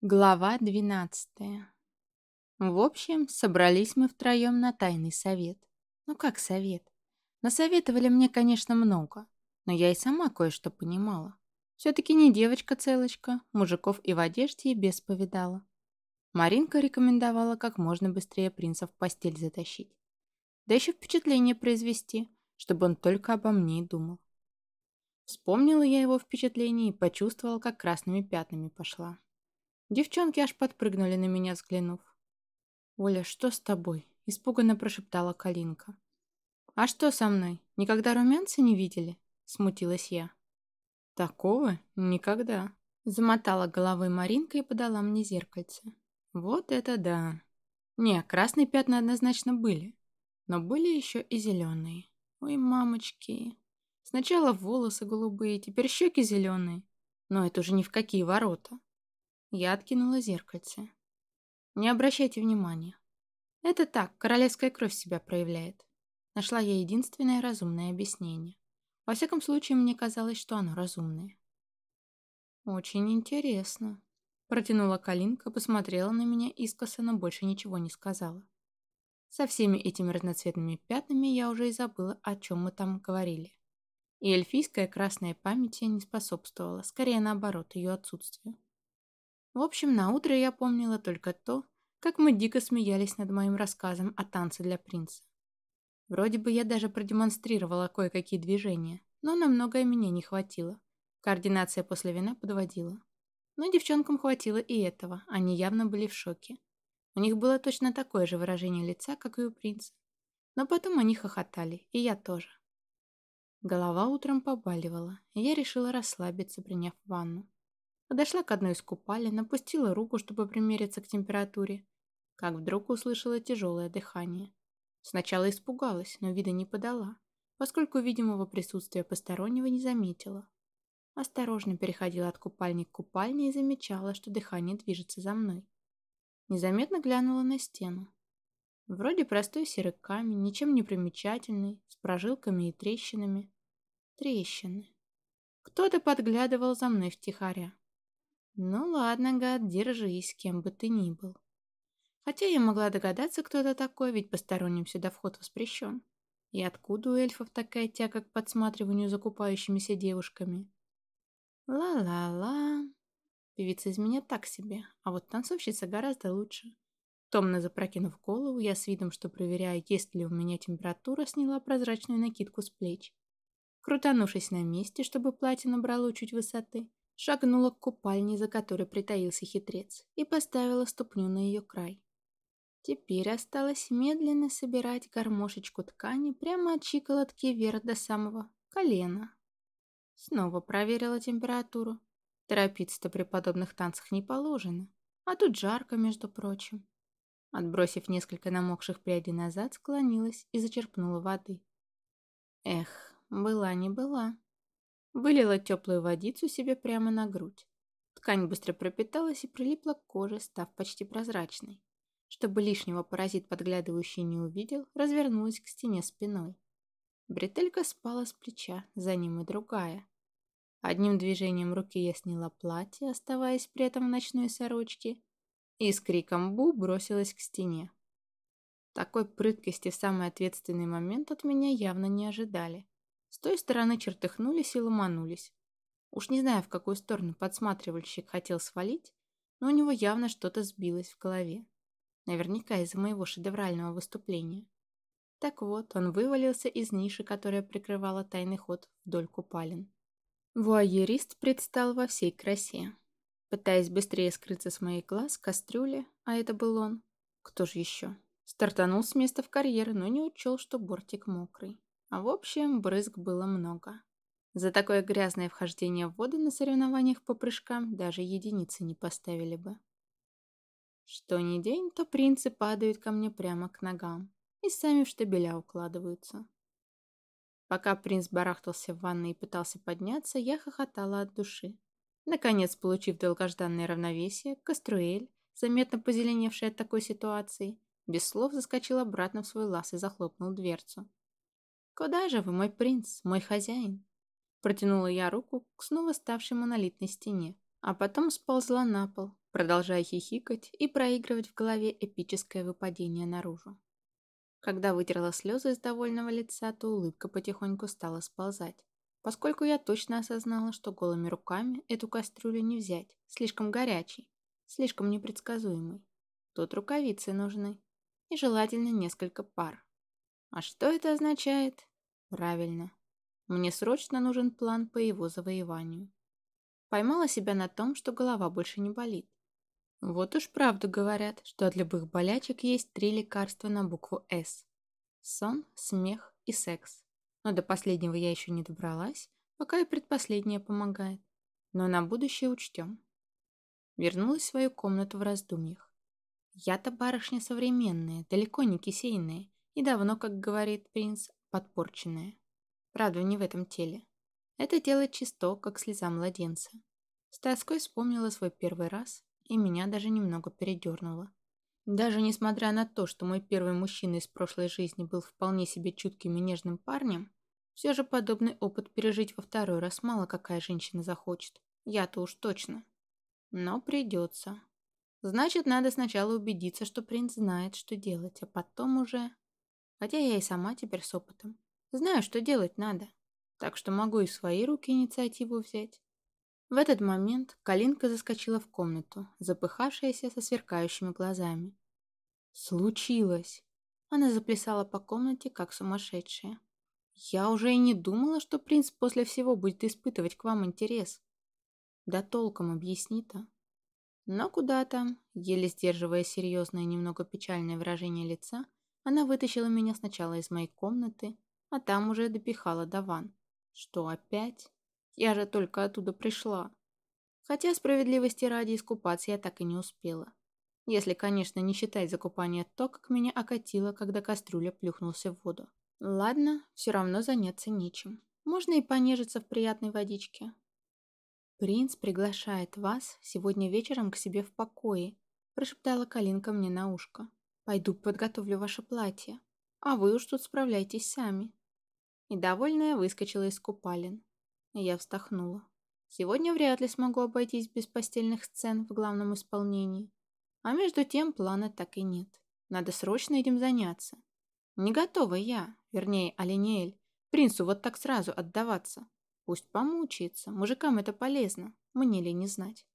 Глава двенадцатая. В общем, собрались мы втроем на тайный совет. Ну как совет? Насоветовали мне, конечно, много, но я и сама кое-что понимала. Все-таки не девочка-целочка, мужиков и в одежде и без повидала. Маринка рекомендовала как можно быстрее принца в постель затащить. Да еще впечатление произвести, чтобы он только обо мне и думал. Вспомнила я его впечатление и почувствовала, как красными пятнами пошла. Девчонки аж подпрыгнули на меня, взглянув. «Оля, что с тобой?» – испуганно прошептала Калинка. «А что со мной? Никогда румянца не видели?» – смутилась я. «Такого? Никогда», – замотала головой Маринка и подала мне зеркальце. «Вот это да!» Не, красные пятна однозначно были, но были еще и зеленые. Ой, мамочки. Сначала волосы голубые, теперь щеки зеленые. Но это уже ни в какие ворота. Я откинула зеркальце. Не обращайте внимания. Это так, королевская кровь себя проявляет. Нашла я единственное разумное объяснение. Во всяком случае, мне казалось, что оно разумное. Очень интересно. Протянула Калинка, посмотрела на меня искоса, но больше ничего не сказала. Со всеми этими разноцветными пятнами я уже и забыла, о чем мы там говорили. И эльфийская красная память не способствовала, скорее наоборот, ее отсутствию. В общем, на утро я помнила только то, как мы дико смеялись над моим рассказом о танце для принца. Вроде бы я даже продемонстрировала кое-какие движения, но на многое меня не хватило. Координация после вина подводила. Но девчонкам хватило и этого, они явно были в шоке. У них было точно такое же выражение лица, как и у принца. Но потом они хохотали, и я тоже. Голова утром побаливала, и я решила расслабиться, приняв ванну. Подошла к одной из купалин, напустила руку, чтобы примериться к температуре, как вдруг услышала тяжелое дыхание. Сначала испугалась, но вида не подала, поскольку видимого присутствия постороннего не заметила. Осторожно переходила от купальни к купальне и замечала, что дыхание движется за мной. Незаметно глянула на стену. Вроде простой серый камень, ничем не примечательный, с прожилками и трещинами. Трещины. Кто-то подглядывал за мной втихаря. Ну ладно, гад, держись, кем бы ты ни был. Хотя я могла догадаться, кто это такой, ведь посторонним сюда вход воспрещен. И откуда у эльфов такая тяга к подсматриванию за купающимися девушками? Ла-ла-ла. Певица из меня так себе, а вот танцовщица гораздо лучше. Томно запрокинув голову, я с видом, что проверяю, есть ли у меня температура, сняла прозрачную накидку с плеч. Крутанувшись на месте, чтобы платье набрало чуть высоты, шагнула к купальне, за которой притаился хитрец, и поставила ступню на ее край. Теперь осталось медленно собирать гармошечку ткани прямо от щиколотки вверх до самого колена. Снова проверила температуру. Торопиться-то при подобных танцах не положено. А тут жарко, между прочим. Отбросив несколько намокших прядей назад, склонилась и зачерпнула воды. Эх, была не была. Вылила теплую водицу себе прямо на грудь. Ткань быстро пропиталась и прилипла к коже, став почти прозрачной. Чтобы лишнего паразит подглядывающий не увидел, развернулась к стене спиной. Бретелька спала с плеча, за ним и другая. Одним движением руки я сняла платье, оставаясь при этом в ночной сорочке, и с криком «Бу!» бросилась к стене. Такой прыткости в самый ответственный момент от меня явно не ожидали. С той стороны чертыхнулись и ломанулись. Уж не знаю, в какую сторону подсматривальщик хотел свалить, но у него явно что-то сбилось в голове. Наверняка из-за моего шедеврального выступления. Так вот, он вывалился из ниши, которая прикрывала тайный ход вдоль купалин. Вуайерист предстал во всей красе. Пытаясь быстрее скрыться с моих глаз, кастрюля, а это был он, кто же еще, стартанул с места в карьер, но не учел, что бортик мокрый. А в общем, брызг было много. За такое грязное вхождение в воду на соревнованиях по прыжкам даже единицы не поставили бы. Что ни день, то принцы падают ко мне прямо к ногам и сами в штабеля укладываются. Пока принц барахтался в ванной и пытался подняться, я хохотала от души. Наконец, получив долгожданное равновесие, Каструэль, заметно позеленевший от такой ситуации, без слов заскочил обратно в свой лаз и захлопнул дверцу. «Куда же вы, мой принц, мой хозяин?» Протянула я руку к снова ставшей монолитной стене, а потом сползла на пол, продолжая хихикать и проигрывать в голове эпическое выпадение наружу. Когда вытерла слезы из довольного лица, то улыбка потихоньку стала сползать, поскольку я точно осознала, что голыми руками эту кастрюлю не взять, слишком горячий, слишком непредсказуемый. Тут рукавицы нужны, и желательно несколько пар. А что это означает? Правильно. Мне срочно нужен план по его завоеванию. Поймала себя на том, что голова больше не болит. Вот уж правду говорят, что от любых болячек есть три лекарства на букву «С». Сон, смех и секс. Но до последнего я еще не добралась, пока и предпоследнее помогает. Но на будущее учтем. Вернулась в свою комнату в раздумьях. Я-то барышня современная, далеко не кисейная, и давно, как говорит принц, подпорченная. Правда, не в этом теле. Это тело чисто, как слеза младенца. С тоской вспомнила свой первый раз, и меня даже немного передернуло. Даже несмотря на то, что мой первый мужчина из прошлой жизни был вполне себе чутким и нежным парнем, все же подобный опыт пережить во второй раз мало какая женщина захочет. Я-то уж точно. Но придется. Значит, надо сначала убедиться, что принц знает, что делать, а потом уже... Хотя я и сама теперь с опытом. Знаю, что делать надо. Так что могу и свои руки инициативу взять. В этот момент Калинка заскочила в комнату, запыхавшаяся со сверкающими глазами. «Случилось!» Она заплясала по комнате, как сумасшедшая. «Я уже и не думала, что принц после всего будет испытывать к вам интерес. Да толком объясни-то». Но куда там, еле сдерживая серьезное немного печальное выражение лица, она вытащила меня сначала из моей комнаты, а там уже допихала до ван. Что опять? Я же только оттуда пришла. Хотя справедливости ради искупаться я так и не успела. Если, конечно, не считать закупание то, как меня окатило, когда кастрюля плюхнулся в воду. Ладно, все равно заняться нечем. Можно и понежиться в приятной водичке. «Принц приглашает вас сегодня вечером к себе в покое», прошептала Калинка мне на ушко. «Пойду подготовлю ваше платье, а вы уж тут справляйтесь сами». И довольная выскочила из купалин. Я вздохнула. Сегодня вряд ли смогу обойтись без постельных сцен в главном исполнении. А между тем плана так и нет. Надо срочно этим заняться. Не готова я, вернее, Алинеэль, принцу вот так сразу отдаваться. Пусть помучается, мужикам это полезно, мне ли не знать.